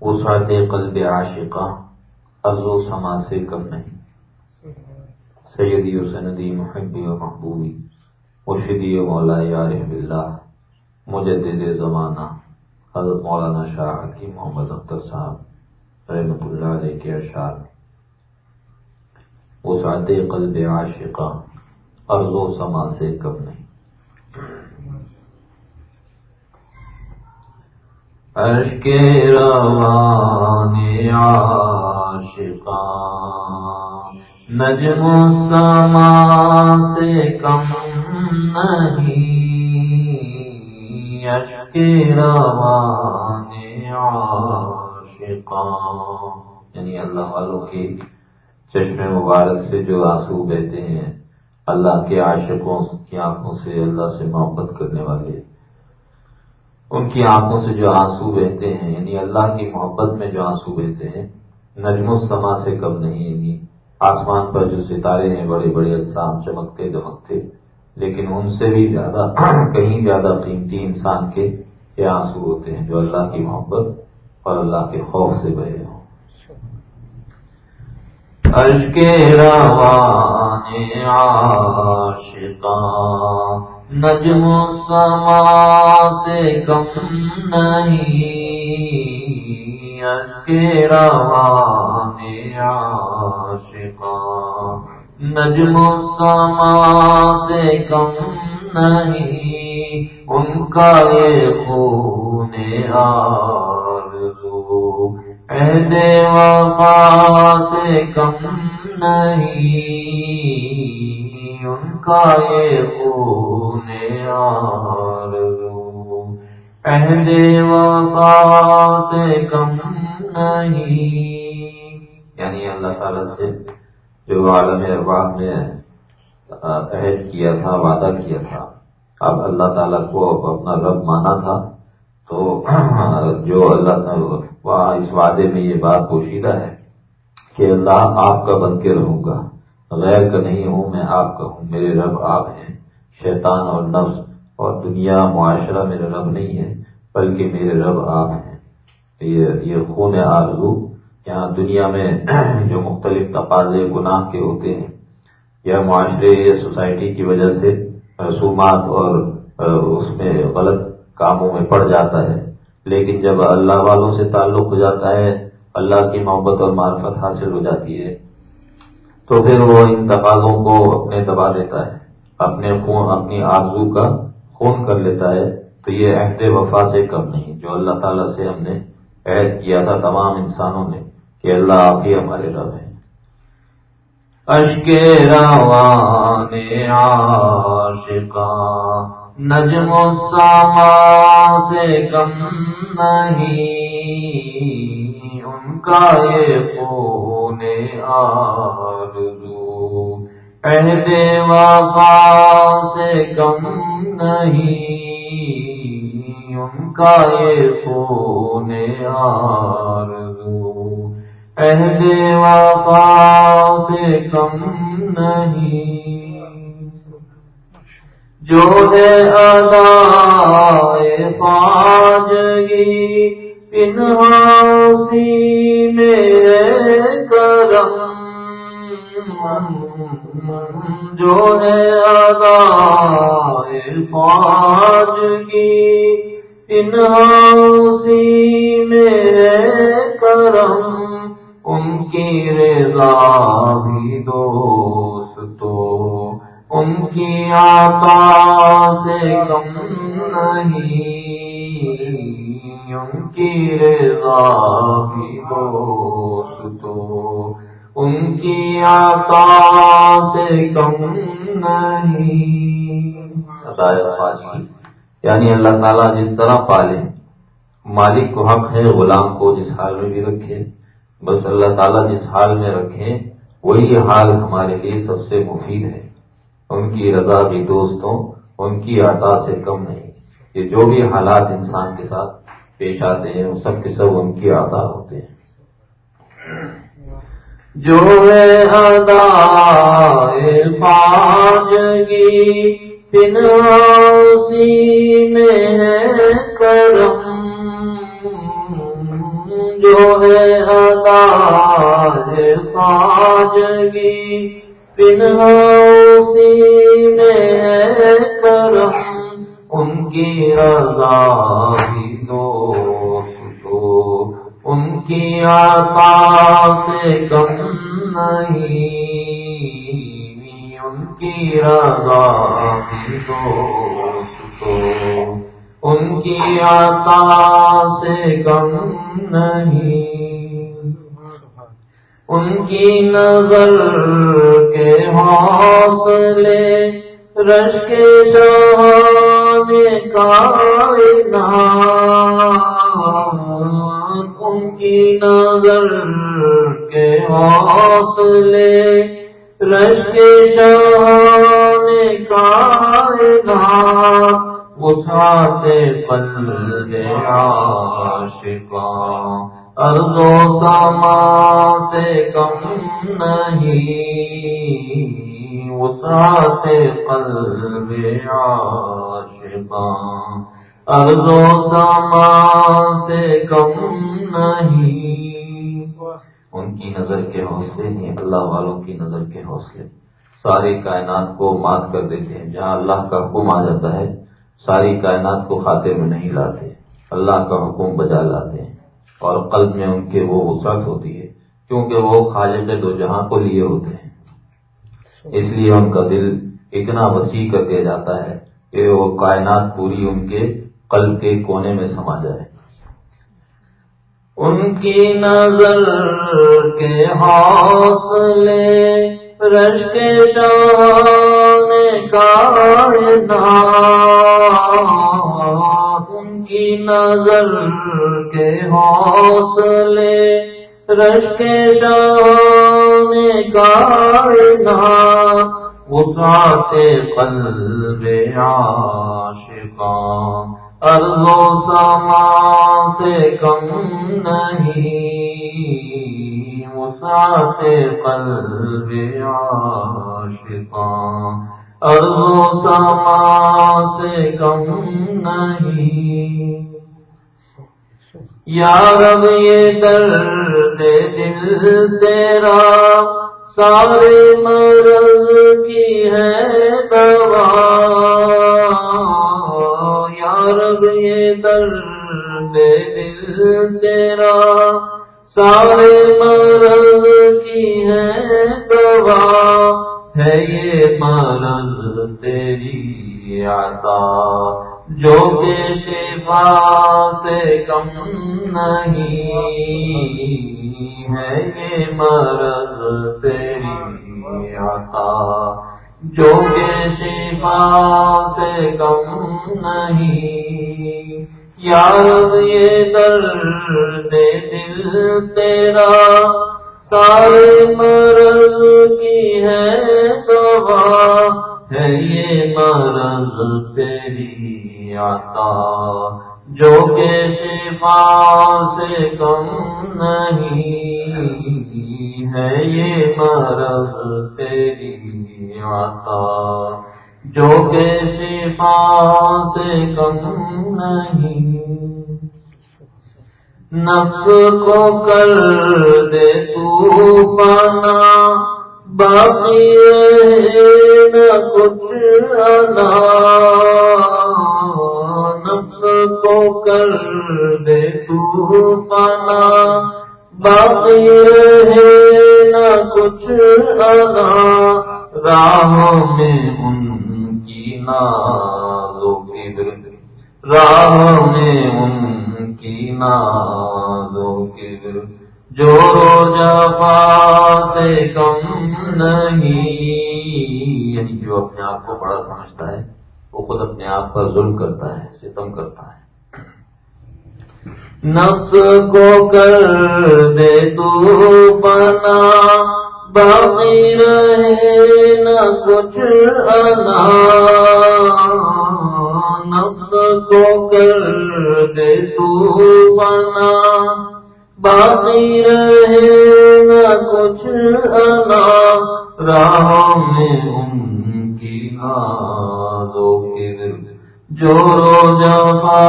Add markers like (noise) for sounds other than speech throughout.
وسعت قلب عاشقہ ارض و سما سے کم نہیں۔ سیدی و سندی محبی و محبوبی، مرشدی و مولا یار اللہ، مجدد زمانہ، حضرت مولانا شاہ کی محمد اختر صاحب رحمۃ اللہ علیہ کے اشعار وسعت قلب عاشقہ ارض و سما سے کم نہیں۔ اشک روان عاشقان نجم و سما سے کم نہیں۔ اشک روان عاشقان یعنی اللہ والوں کی چشم مبارک سے جو آنسو بہتے ہیں، اللہ کے عاشقوں کی آنکھوں سے اللہ سے محبت کرنے والے۔ ان کی آنکھوں سے جو آنسو بہتے ہیں یعنی اللہ کی محبت میں جو آنسو بہتے ہیں، نجم السما سے کم نہیں یعنی آسمان پر جو ستارے ہیں، بڑے بڑے اجسام، چمکتے دمکتے۔ لیکن ان سے بھی زیادہ، (clears throat) کہیں زیادہ قیمتی انسان کے یہ آنسو ہوتے ہیں، جو اللہ کی محبت اور اللہ کے خوف سے بہے ہوں۔ نجم سما سے کم نہیں روان عاشقان نجم سما سے کم نہیں ان کا یہ خون آرزو عہد وفا سے کم نہیں، ان کا یہ خون آرزو عہد وفا سے کم نہیں۔ یعنی اللہ تعالیٰ سے جو عالم ارباب میں عہد کیا تھا، وعدہ کیا تھا۔ اب اللہ تعالیٰ کو اپنا رب مانا تھا، تو جو اللہ تعالیٰ اس وعدے میں یہ بات پوشیدہ ہے کہ اللہ آپ کا بن کے رہوں گا۔ غیر کا نہیں ہوں میں آپ کا ہوں، میرے رب آپ ہیں۔ شیطان اور نفس اور دنیا معاشرہ میرا رب نہیں ہے، بلکہ میرے رب آپ ہیں۔ یہ خون آرزو یہاں دنیا میں (clears throat) جو مختلف تقاضے، گناہ کے ہوتے ہیں، یا معاشرے، یا سوسائٹی کی وجہ سے رسومات اور اس میں غلط کاموں میں پڑ جاتا ہے۔ لیکن جب اللہ والوں سے تعلق ہو جاتا ہے، اللہ کی محبت اور معرفت حاصل ہو جاتی ہے، تو پھر وہ ان تقاضوں کو اپنے دبا دیتا ہے، اپنے خون، اپنی آرزو کا خون کر لیتا ہے۔ تو یہ عہد وفا سے کم نہیں، جو اللہ تعالیٰ سے ہم نے عہد کیا تھا تمام انسانوں نے، کہ اللہ آپ ہی ہمارے رب ہیں۔ اشک روان عاشقا نجم السما سے کم نہیں، ان کا یہ خون آ عہد وفا سے کم نہیں، ان کا یہ خون آرزو عہد وفا سے کم نہیں جو ہے ادا پاجگی پنہاسی میرے کرم جو ہے ادا فاج کی انہاسی میرے کرم ان کی رضا بھی دوست تو ان کی آتا سے کم نہیں۔ ان کی رضا بھی دوست تو ان کی عطا سے کم نہیں۔ یعنی اللہ تعالیٰ جس طرح پالے، مالک کو حق ہے، غلام کو جس حال میں بھی رکھے، بس اللہ تعالیٰ جس حال میں رکھے، وہی حال ہمارے لیے سب سے مفید ہے۔ ان کی رضا بھی دوستوں ان کی عطا سے کم نہیں۔ یہ جو بھی حالات انسان کے ساتھ پیش آتے ہیں، وہ سب کے سب ان کی عطا ہوتے ہیں۔ جو ہے پا میں ہے کرم۔ جو ہے ادا خواجگی اسی میں ہے کرم ان کی رضا بھی دوست ان کی عطا سے کم نہیں۔ ان کی رضا بھی دوست ان کی عطا سے کم نہیں۔ ان کی نظر کے حوصلے رش کے شہان کائنات، ان کی نظر کے حوصلے رش کے شہان کائنات، اٹھاتے پل عاشقاں۔ ارض و سما سے کم نہیں وسعت قلب عاشقاں ارض و سما سے کم نہیں ان کی نظر کے حوصلے ہیں اللہ والوں کی نظر کے حوصلے ساری کائنات کو مات کر دیتے ہیں جہاں اللہ کا حکم آ جاتا ہے ساری کائنات کو خاتے میں نہیں لاتے اللہ کا حکم بجا لاتے ہیں اور قلب میں ان کے وہ وسعت ہوتی ہے، کیونکہ وہ خالق دو جہاں کو لیے ہوتے ہیں۔ اس لیے ان کا دل اتنا وسیع کر دیا جاتا ہے کہ وہ کائنات پوری ان کے قلب کے کونے میں سما جائے۔ ان کی نظر کے حوصلے رش کے کائنات۔ نظر کے حوصلے رش کے وسعت قلب عاشقاں۔ ارض و سما سے کم نہیں، وسعت قلب عاشقاں۔ ارض و سما سے کم نہیں یا رب، یہ درد دل تیرا، سارے مرض کی ہے دوا یار یہ درد دل تیرا، سارے مرض کی ہے دوا ہے یہ مرض تیری عطا۔ جو کہ شفا سے کم نہیں ہے یہ مرض تیری عطا جو کہ شفا سے کم نہیں یار یہ درد دل تیرا سارے مرض کی ہے دوا ہے یہ مرض تیری عطا جو کہ شفا سے کم نہیں ہے، یہ مرض تیری عطا جو کہ شفا سے کم نہیں، نفس کو کر دے تو پانا باقی نہ کچھ نفس کو کر دے تو پانا باقی رہے نہ کچھ انا راہوں میں ان کی نازو کبر راہ میں ان کی نازو جو جفا سے کم نہیں۔ یعنی جو اپنے آپ کو بڑا سمجھتا ہے، وہ خود اپنے آپ پر ظلم کرتا ہے، ستم کرتا ہے۔ نفس کو کر دے تو بنا باقی رہے، نہ کچھ انا۔ نفس کو کر دے تو بنا باقی رہے نہ کچھ انا راہ میں ان کی نازو کبر جو رو جفا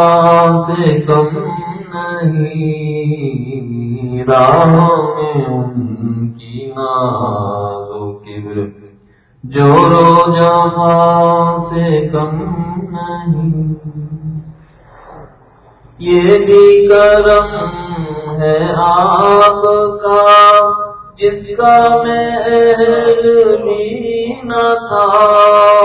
سے کم نہیں، راہوں میں ان کی نازو کبر جو رو جفا سے کم نہیں۔ یہ بھی کرم ہے آپ کا جس کا میں بھی نہ تھا۔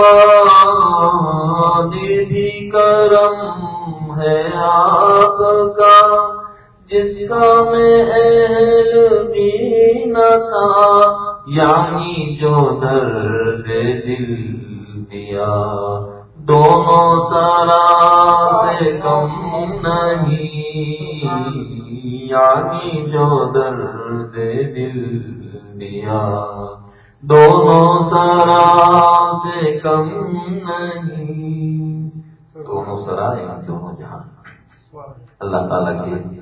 سرا سے کم نہیں۔ دونوں سرا یا دونوں جہاں۔ اللہ تعالیٰ کے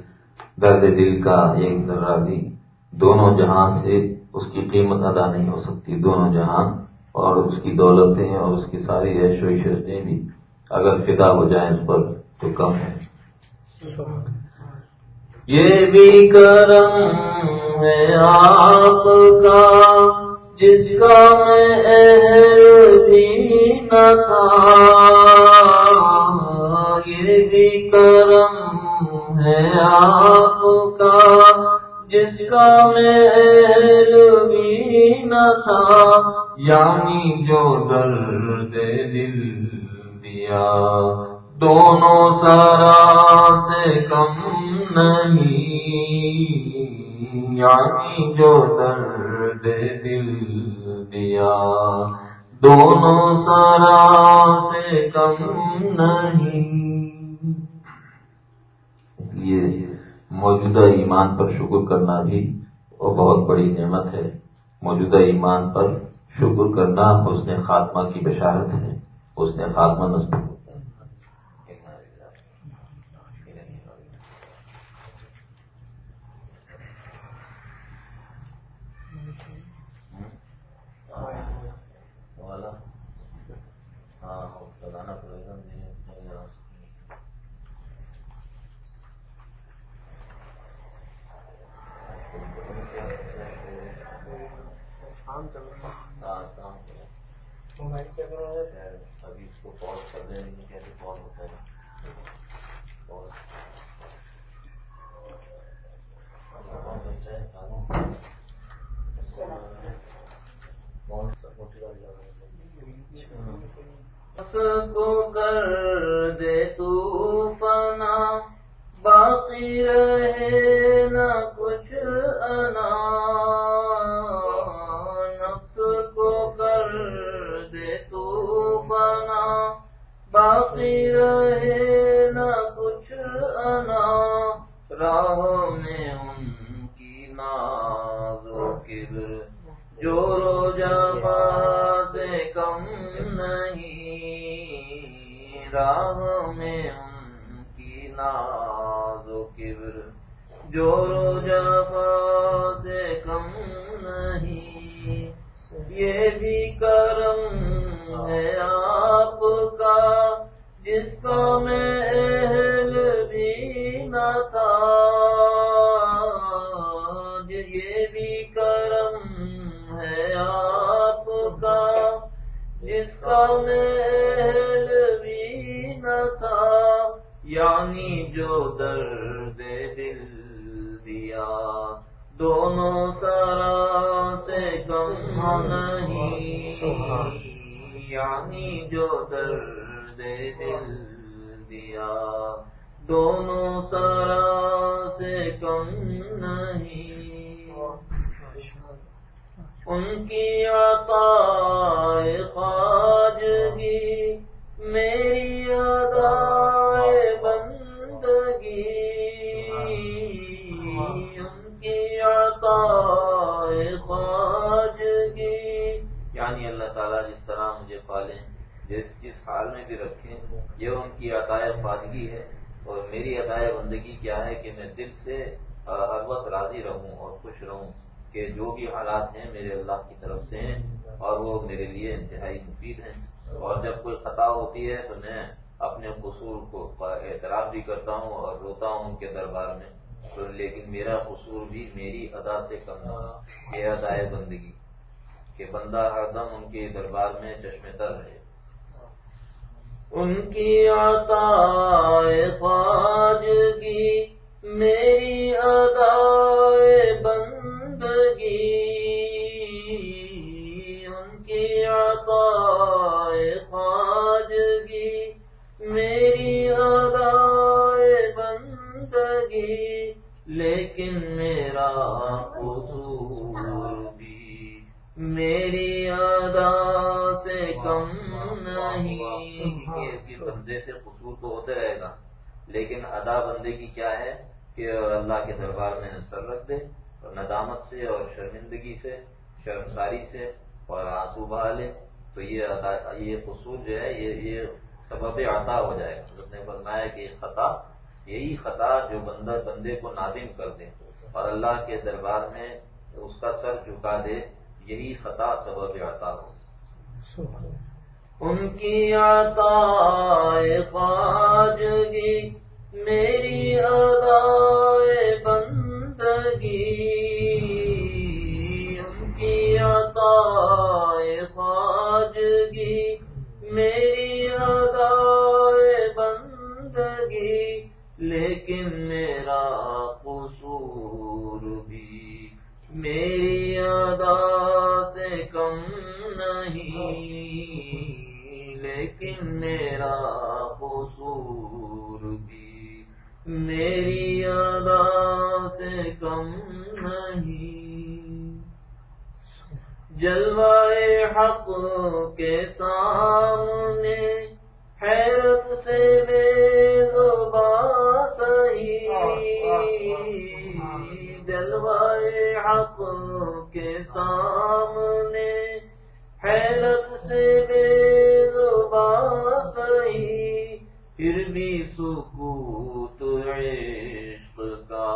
درد دل کا ایک ذرہ بھی دونوں جہاں سے اس کی قیمت ادا نہیں ہو سکتی۔ دونوں جہاں اور اس کی دولتیں اور اس کی ساری عیش و عشرتیں بھی اگر فدا ہو جائیں اس پر تو کم ہے۔ یہ بھی کرم ہے آپ کا۔ جس کا میں بھی نہ تھا یہ بھی کرم ہے آپ کا۔ جس کا میں بھی نہ تھا یعنی جو درد ذرا سے کم نہیں۔ یہ موجودہ ایمان پر شکر کرنا بھی بہت بڑی نعمت ہے۔ موجودہ ایمان پر شکر کرنا اس نے خاتمہ کی بشارت ہے۔ اس نے خاتمہ نصب شام چل رہا ابھی اس کو پوز کر دیں کیسے پوز ہوتا ہے کو کر دے تو فنا باقی رہے نہ جو رو جا سے کم نہیں، راہ میں ان کی ناز و کبر۔ جو رو دیا دونوں سرا سے کم نہیں ان کی عطا خواجگی میری اور میری عطائے بندگی کیا ہے کہ میں دل سے ہر وقت راضی رہوں اور خوش رہوں کہ جو بھی حالات ہیں میرے اللہ کی طرف سے ہیں اور وہ میرے لیے انتہائی مفید ہیں۔ اور جب کوئی خطا ہوتی ہے تو میں اپنے قصور کو اعتراف بھی کرتا ہوں اور روتا ہوں ان کے دربار میں۔ تو لیکن میرا قصور بھی میری ادا سے کم یہ ادائے بندگی کہ بندہ ہر دم ان کے دربار میں چشمے تر رہے۔ ان کی عطا خواجگی میری ادا بندگی۔ ان کی عطا خواجگی میری ادا بندگی۔ لیکن میرا قصور میری ادا سے کم نہیں۔ بندے سے قصور تو ہوتے رہے گا۔ لیکن ادا بندے کی کیا ہے کہ اللہ کے دربار میں نثر رکھ دے اور ندامت سے اور شرمندگی سے شرمساری سے اور آنسو بہا لے۔ تو یہ یہ قصور جو ہے یہ یہ سبب عطا ہو جائے گا۔ اس نے فرمایا کہ خطا یہی خطا جو بندہ بندے کو نادم کر دے اور اللہ کے دربار میں اس کا سر جھکا دے۔ یہی خطا سبب عطا ہو۔ ان کی عطا خواجگی میری ادائے بندگی۔ ان کی عطا خواجگی میری ادائے بندگی۔ لیکن میرا قصور بھی میری ادا سے کم نہیں لیکن میرا قصور بھی۔ میری ادا سے کم نہیں۔ جلوائے حق کے سامنے حیرت سے بے زبا سہی جلوائے حق کے سامنے حیرت سے بے سہی پھر بھی سکوت عشق کا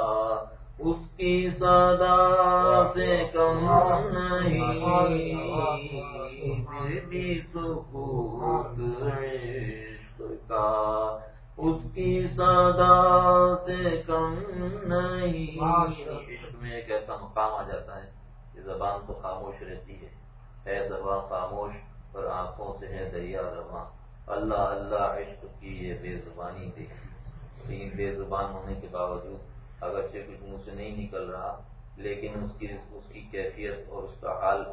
اس کی صدا سے کم نہیں۔ پھر بھی سکوت عشق کا اس کی صدا سے کم نہیں۔ عشق میں ایک ایسا مقام آ جاتا ہے کہ زبان تو خاموش رہتی ہے۔ ہے زبان خاموش اور آنکھوں سے ہے دریا رواں۔ اللہ اللہ عشق کی یہ بے زبانی دیکھی۔ لیکن بے زبان ہونے کے باوجود اگرچہ کچھ منہ سے نہیں نکل رہا لیکن اس کی اس کی کیفیت اور اس کا حال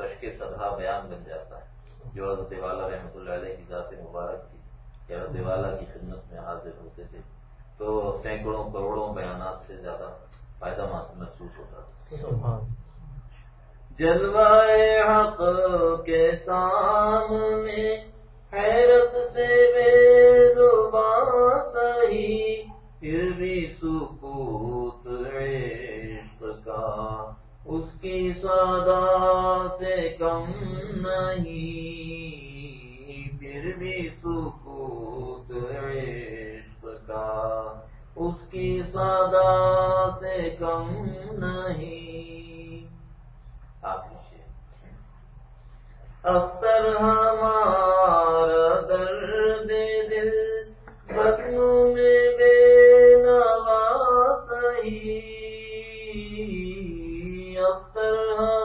رشک سدھا بیان بن جاتا ہے۔ جو حضرت والا رحمۃ اللہ علیہ کی ذات مبارک تھی۔ کہ حضرت والا کی خدمت میں حاضر ہوتے تھے تو سینکڑوں کروڑوں بیانات سے زیادہ فائدہ محسوس ہوتا تھا۔ جلوائے حق کے سامنے حیرت سے بے زبان سہی پھر بھی سکوت عشق کا اس کی سادا سے کم نہیں پھر بھی سکوت عشق کا اس کی سادا سے کم نہیں۔ اختر ہمارا درد دل بسوں میں بے نواز اختر ہمارا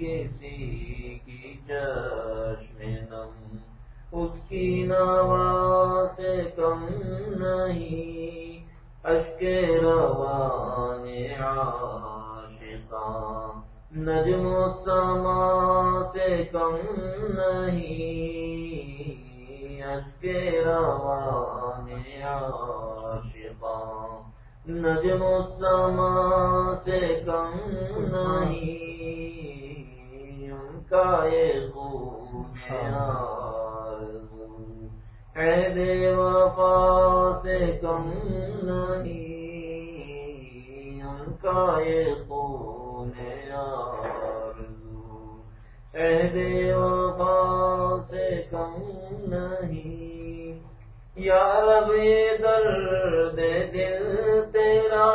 کسی کی چشم نم اس کی نوا سے کم نہیں، اشک روان عاشقاں۔ نجم و سما سے کم نہیں، اشک روان عاشقاں۔ نجم و سما بے وفا سے کم نہیں ان کا یہ خون آرزو بے وفا سے کم نہیں یا رب درد دل تیرا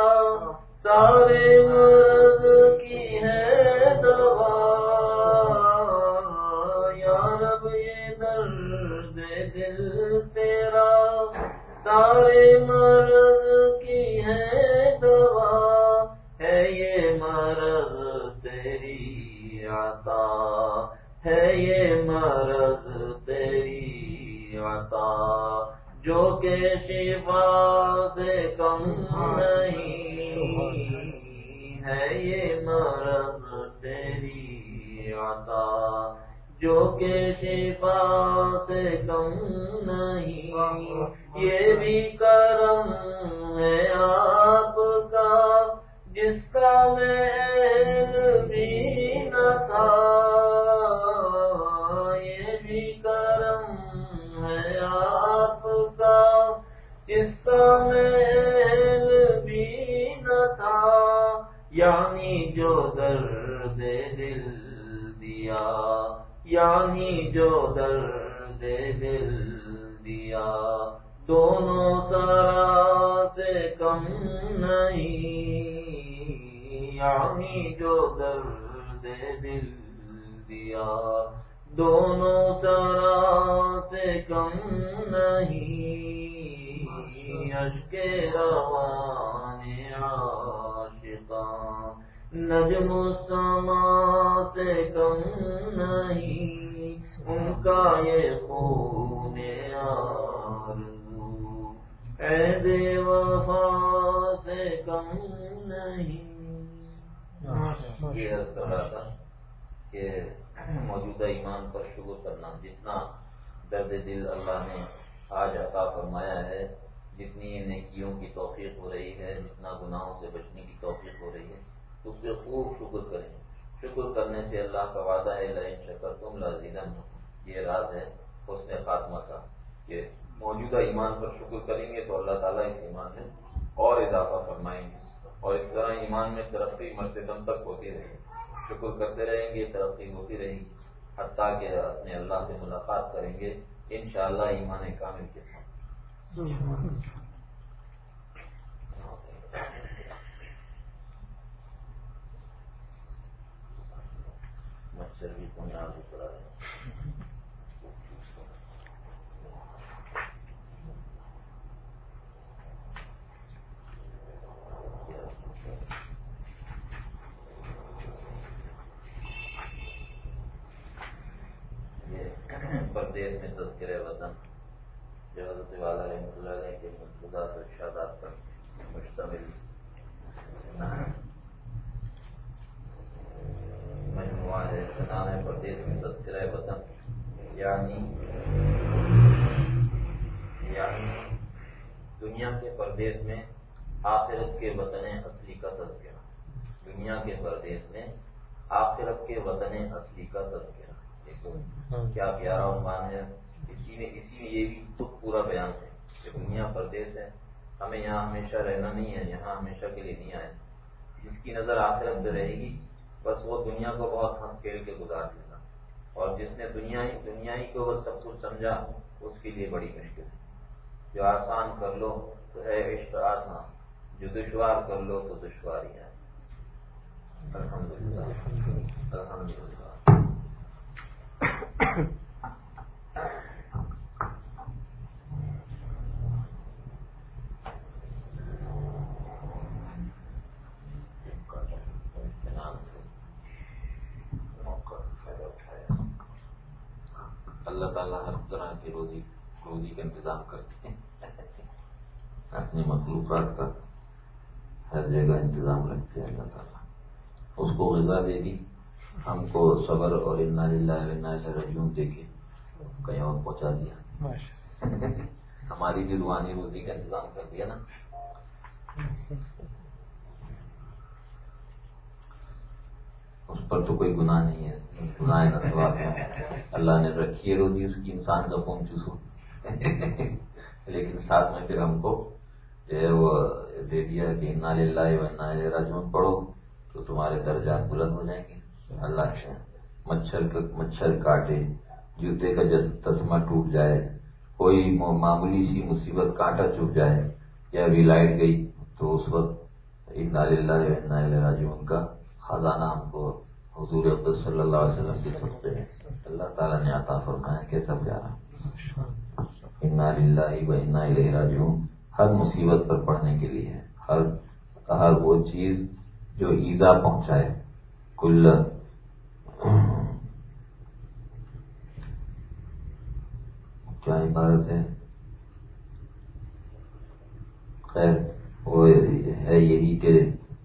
سارے مرض کی ہے دوا سارے مرض درد دل دیا۔ دونوں سرا سے کم نہیں۔ یعنی جو درد دل دیا۔ دونوں سرا سے کم نہیں۔ اشک روان عاشقاں۔ نجم سما سے کم نہیں۔ ان کا یہ خون آرزو اے بے وفا سے کم نہیں۔ یہ عرض کر رہا تھا کہ موجودہ ایمان پر شکر کرنا جتنا درد دل اللہ نے آج عطا فرمایا ہے، جتنی نیکیوں کی توفیق ہو رہی ہے، جتنا گناہوں سے بچنے کی توفیق ہو رہی ہے، اس پہ خوب شکر کریں۔ شکر کرنے سے اللہ کا وعدہ ہے لائن شکر تم لازیدن یہ راز ہے حسن خاتمہ کا کہ موجودہ ایمان پر شکر کریں گے تو اللہ تعالیٰ اس ایمان میں اور اضافہ فرمائیں گے اور اس طرح ایمان میں ترقی مرتے دم تک ہوتی رہے گی۔ شکر کرتے رہیں گے، ترقی ہوتی رہے گی۔ حتیٰ کہ اپنے اللہ سے ملاقات کریں گے۔ انشاءاللہ ایمان کامل کے ساتھ۔ مچھر بھی پنجاب بھی پڑا ہے پردیش میں تذکر وطن جو حضرت والا رحمۃ اللہ علیہ کے مقبوضات و ارشادات پر مشتمل مجموعہ ہے نام ہے پردیش میں تذکرہ وطن۔ یعنی یعنی دنیا کے پردیش میں آخرت کے وطن اصلی کا تذکرہ۔ دنیا کے پردیش میں آخرت کے وطن اصلی کا تذکرہ۔ دیکھو کیا پیارا عنوان ہے۔ اسی میں اسی میں یہ بھی خود پورا بیان ہے کہ دنیا پردیش ہے، ہمیں یہاں ہمیشہ رہنا نہیں ہے، یہاں ہمیشہ کے لیے نہیں آئے۔ جس کی نظر آخرت پہ رہے گی، بس وہ دنیا کو بہت ہنس کھیل کے گزار دے گا۔ اور جس نے دنیا ہی دنیا ہی کو وہ سب کچھ سمجھا، اس کے لیے بڑی مشکل ہے۔ جو آسان کر لو تو ہے عشق آسان، جو دشوار کر لو تو دشواری ہے۔ الحمد للہ الحمد للہ اللہ تعالیٰ ہر طرح کی روزی روزی کا انتظام کرتے ہیں۔ اپنی مخلوقات کا ہر جگہ انتظام رکھتے ہیں اللہ تعالیٰ۔ اس کو غذا دے دی۔ ہم کو صبر اور انا رجوع دے کے کہیں اور پہنچا دیا۔ ہماری بھی روحانی روزی کا انتظام کر دیا نا اس پر تو کوئی گناہ نہیں ہے۔ گناہ نہ سواب ہے اللہ نے رکھی ہے روزی، اس کی انسان کا فون چوسو۔ لیکن ساتھ میں پھر ہم کو جو ہے وہ دے دیا کہ نالے راجون پڑھو تو تمہارے درجات بلند ہو جائیں گے۔ اللہ سے مچھر مچھر کاٹے، جوتے کا تسمہ ٹوٹ جائے۔ کوئی معمولی سی مصیبت کانٹا چپ جائے یا ابھی لائٹ گئی تو اس وقت راجون کا خزانہ ہم کو حضور عبد صلی اللہ علیہ وسلم کی سکتے ہیں اللہ تعالیٰ نے عطا فرمایا کیسا پیارا و انا راجون ہر مصیبت پر پڑھنے کے لیے ہر ہر وہ چیز جو ایزا پہنچائے۔ کل کیا عبارت ہے؟ خیر، وہ ہے یہی کہ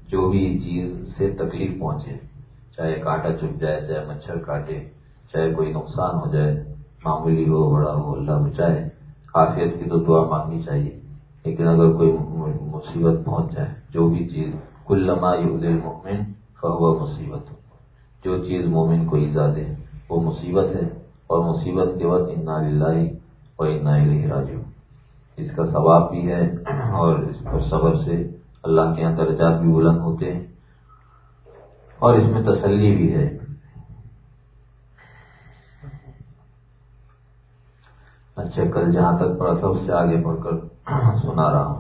جو بھی چیز سے تکلیف پہنچے۔ چاہے کانٹا چپ جائے، چاہے مچھر کاٹے، چاہے کوئی نقصان ہو جائے، معمولی ہو، بڑا ہو، اللہ بچائے خاصیت کی تو دعا مانگنی چاہیے۔ لیکن اگر کوئی مصیبت پہنچ جائے، جو بھی چیز، کل لما المؤمن فہو مصیبت۔ ہو جو چیز مومن کو ایزا دے، وہ مصیبت ہے۔ اور مصیبت کے وقت انا للہ اور انا راجو اس کا ثواب بھی ہے اور اس پر صبر سے اللہ کے یہاں درجات بھی بلند ہوتے ہیں۔ اور اس میں تسلی بھی ہے۔ اچھا کل جہاں تک پڑھا تھا، اس سے آگے پڑھ کر سنا رہا ہوں۔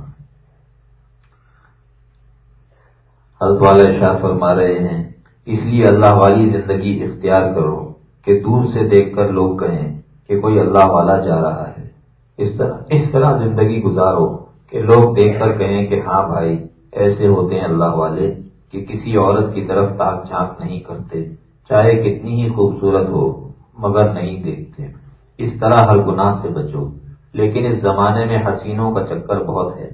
حضرت والے شاہ فرما رہے ہیں، اس لیے اللہ والی زندگی اختیار کرو کہ دور سے دیکھ کر لوگ کہیں کہ کوئی اللہ والا جا رہا ہے۔ اس طرح اس طرح زندگی گزارو کہ لوگ دیکھ کر کہیں کہ ہاں بھائی، ایسے ہوتے ہیں اللہ والے۔ کہ کسی عورت کی طرف تاک جھانک نہیں کرتے، چاہے کتنی ہی خوبصورت ہو، مگر نہیں دیکھتے۔ اس طرح ہر گناہ سے بچو۔ لیکن اس زمانے میں حسینوں کا چکر بہت ہے۔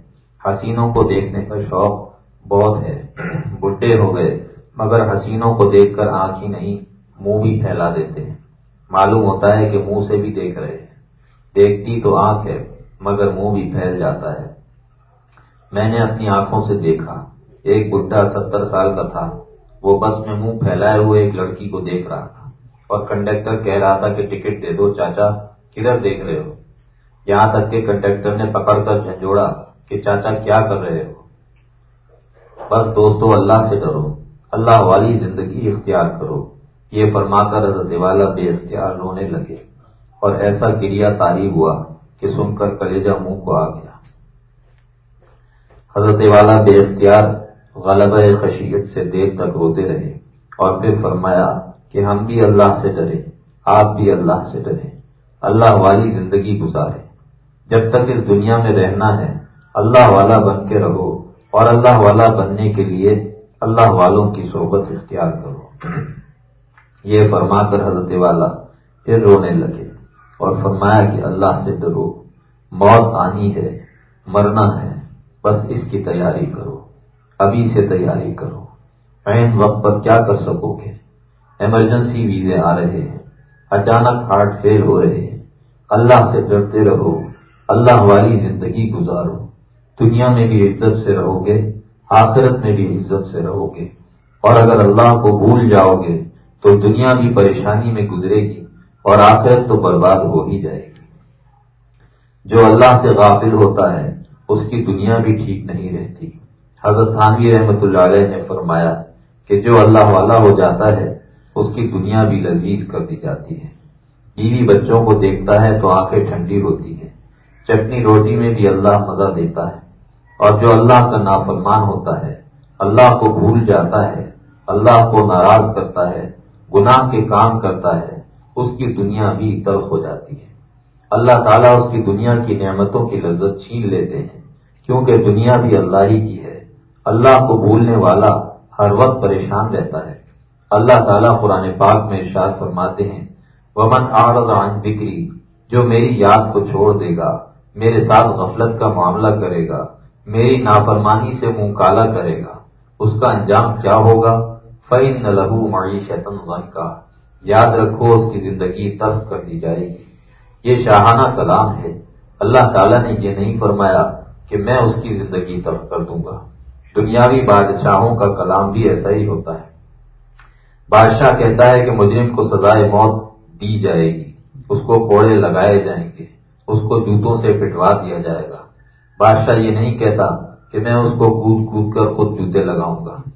حسینوں کو دیکھنے کا شوق بہت ہے۔ بڈھے ہو گئے، مگر حسینوں کو دیکھ کر آنکھ ہی نہیں، منہ بھی پھیلا دیتے ہیں۔ معلوم ہوتا ہے کہ منہ سے بھی دیکھ رہے ہیں۔ دیکھتی تو آنکھ ہے، مگر منہ بھی پھیل جاتا ہے۔ میں نے اپنی آنکھوں سے دیکھا۔ ایک بڈھا ستر سال کا تھا۔ وہ بس میں منہ پھیلائے ہوئے ایک لڑکی کو دیکھ رہا تھا اور کنڈکٹر کہہ رہا تھا کہ ٹکٹ دے دو، چاچا، کدھر دیکھ رہے ہو؟ یہاں تک کہ کنڈکٹر نے پکڑ کر جھنجھوڑا کہ چاچا کیا کر رہے ہو؟ بس دوستو، اللہ سے ڈرو۔ اللہ والی زندگی اختیار کرو۔ یہ فرما کر حضرت والا بے اختیار رونے لگے اور ایسا گریا تاریخ ہوا کہ سن کر کلیجہ منہ کو آ گیا۔ حضرت والا بے اختیار غلب خشیت سے دیر تک روتے رہے اور پھر فرمایا کہ ہم بھی اللہ سے ڈرے آپ بھی اللہ سے ڈرے اللہ والی زندگی گزارے۔ جب تک اس دنیا میں رہنا ہے، اللہ والا بن کے رہو اور اللہ والا بننے کے لیے اللہ والوں کی صحبت اختیار کرو۔ یہ فرما کر حضرت والا پھر رونے لگے اور فرمایا کہ اللہ سے ڈرو، موت آنی ہے، مرنا ہے، بس اس کی تیاری کرو۔ ابھی سے تیاری کرو۔ عین وقت پر کیا کر سکو گے؟ ایمرجنسی ویزے آ رہے ہیں۔ اچانک ہارٹ فیل ہو رہے ہیں۔ اللہ سے ڈرتے رہو۔ اللہ والی زندگی گزارو۔ دنیا میں بھی عزت سے رہو گے۔ آخرت میں بھی عزت سے رہو گے۔ اور اگر اللہ کو بھول جاؤ گے، تو دنیا بھی پریشانی میں گزرے گی اور آخرت تو برباد ہو ہی جائے گی۔ جو اللہ سے غافل ہوتا ہے، اس کی دنیا بھی ٹھیک نہیں رہتی۔ حضرت خانوی رحمت اللہ علیہ نے فرمایا کہ جو اللہ والا ہو جاتا ہے، اس کی دنیا بھی لذیذ کر دی جاتی ہے۔ بیوی بچوں کو دیکھتا ہے تو آنکھیں ٹھنڈی ہوتی ہیں۔ چٹنی روٹی میں بھی اللہ مزہ دیتا ہے۔ اور جو اللہ کا نافرمان ہوتا ہے، اللہ کو بھول جاتا ہے، اللہ کو ناراض کرتا ہے، گناہ کے کام کرتا ہے، اس کی دنیا بھی تلخ ہو جاتی ہے۔ اللہ تعالیٰ اس کی دنیا کی نعمتوں کی لذت چھین لیتے ہیں، کیونکہ دنیا بھی اللہ ہی کی ہے۔ اللہ کو بھولنے والا ہر وقت پریشان رہتا ہے۔ اللہ تعالیٰ قرآن پاک میں ارشاد فرماتے ہیں، ومن آرز عن بکری جو میری یاد کو چھوڑ دے گا، میرے ساتھ غفلت کا معاملہ کرے گا، میری نافرمانی سے منہ کالا کرے گا، اس کا انجام کیا ہوگا؟ فعن لہو معیشت کا یاد رکھو، اس کی زندگی ترک کر دی جائے گی۔ یہ شاہانہ کلام ہے۔ اللہ تعالیٰ نے یہ نہیں فرمایا کہ میں اس کی زندگی ترک کر دوں گا۔ دنیاوی بادشاہوں کا کلام بھی ایسا ہی ہوتا ہے۔ بادشاہ کہتا ہے کہ مجرم کو سزائے موت دی جائے گی، اس کو کوڑے لگائے جائیں گے، اس کو جوتوں سے پٹوا دیا جائے گا۔ بادشاہ یہ نہیں کہتا کہ میں اس کو کود کود کر خود جوتے لگاؤں گا۔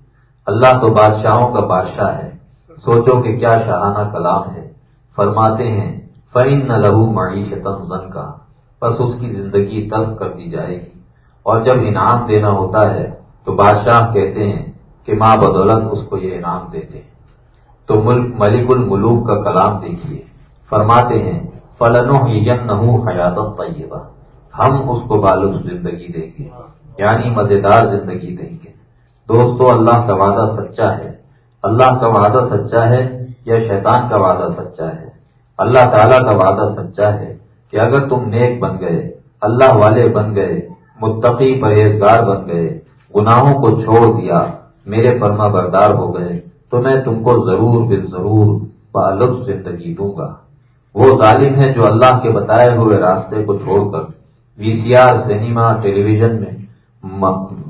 اللہ تو بادشاہوں کا بادشاہ ہے۔ سوچو کہ کیا شاہانہ کلام ہے۔ فرماتے ہیں فعین نہ لہو معیشت زن کا بس اس کی زندگی تلخ کر دی جائے گی۔ اور جب انعام دینا ہوتا ہے تو بادشاہ کہتے ہیں کہ ماں بدولت اس کو یہ انعام دیتے ہیں۔ تو ملک ملک الملوک کا کلام دیکھیے۔ فرماتے ہیں فلن حیات طیبہ ہم اس کو بالغ زندگی دیں گے یعنی مزیدار زندگی دیں گے۔ دوستو، اللہ کا وعدہ سچا ہے۔ اللہ کا وعدہ سچا ہے یا شیطان کا وعدہ سچا ہے؟ اللہ تعالیٰ کا وعدہ سچا ہے کہ اگر تم نیک بن گئے، اللہ والے بن گئے، متقی پرہیزگار بن گئے گناہوں کو چھوڑ دیا، میرے فرما بردار ہو گئے، تو میں تم کو ضرور بال ضرور بالغ زندگی دوں گا۔ وہ ظالم ہے جو اللہ کے بتائے ہوئے راستے کو چھوڑ کر V C R cinema television میں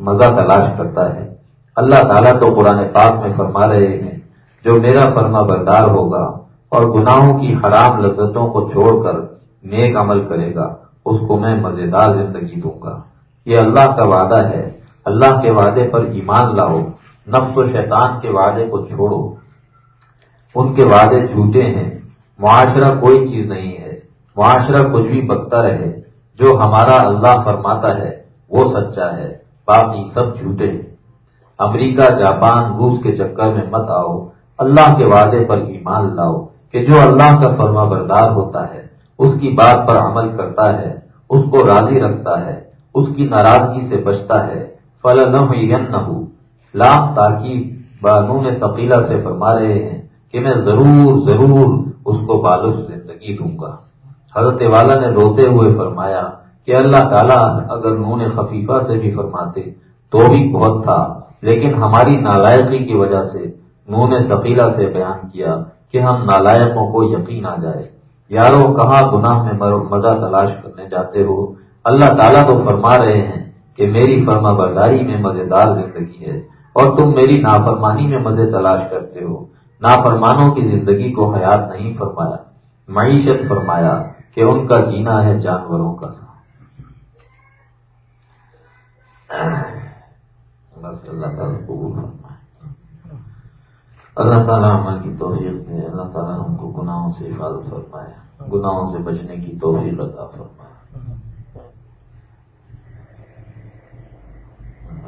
مزہ تلاش کرتا ہے۔ اللہ تعالیٰ تو قرآن پاک میں فرما رہے ہیں، جو میرا فرما بردار ہوگا اور گناہوں کی حرام لذتوں کو چھوڑ کر نیک عمل کرے گا، اس کو میں مزیدار زندگی دوں گا۔ یہ اللہ کا وعدہ ہے۔ اللہ کے وعدے پر ایمان لاؤ، نفس و شیطان کے وعدے کو چھوڑو۔ ان کے وعدے جھوٹے ہیں۔ معاشرہ کوئی چیز نہیں ہے۔ معاشرہ کچھ بھی بکتا رہے۔ جو ہمارا اللہ فرماتا ہے، وہ سچا ہے۔ باقی سب جھوٹے ہیں۔ امریکہ، جاپان، روس کے چکر میں مت آؤ۔ اللہ کے وعدے پر ایمان لاؤ کہ جو اللہ کا فرما بردار ہوتا ہے، اس کی بات پر عمل کرتا ہے، اس کو راضی رکھتا ہے، اس کی ناراضگی سے بچتا ہے۔ فل نہ ہو لام تاکہ بانون ثقیلا سے فرما رہے ہیں کہ میں ضرور ضرور اس کو بالغ زندگی دوں گا۔ حضرت والا نے روتے ہوئے فرمایا کہ اللہ تعالیٰ اگر نون خفیفہ سے بھی فرماتے تو بھی بہت تھا، لیکن ہماری نالائقی کی وجہ سے نون ثقیلا سے بیان کیا کہ ہم نالائقوں کو یقین آ جائے۔ یارو، کہاں گناہ میں مزہ تلاش کرنے جاتے ہو؟ اللہ تعالیٰ تو فرما رہے ہیں کہ میری فرما برداری میں مزیدار زندگی ہے اور تم میری نافرمانی میں مزے تلاش کرتے ہو۔ نافرمانوں کی زندگی کو حیات نہیں فرمایا، معیشت فرمایا کہ ان کا جینا ہے جانوروں کا سا بس اللہ تعالیٰ قبول فرمائے۔ اللہ تعالیٰ عمل کی توفیق دے، اللہ تعالیٰ ہم کو گناہوں سے حفاظت فرمائے، گناہوں سے بچنے کی توفیق عطا فرمائے۔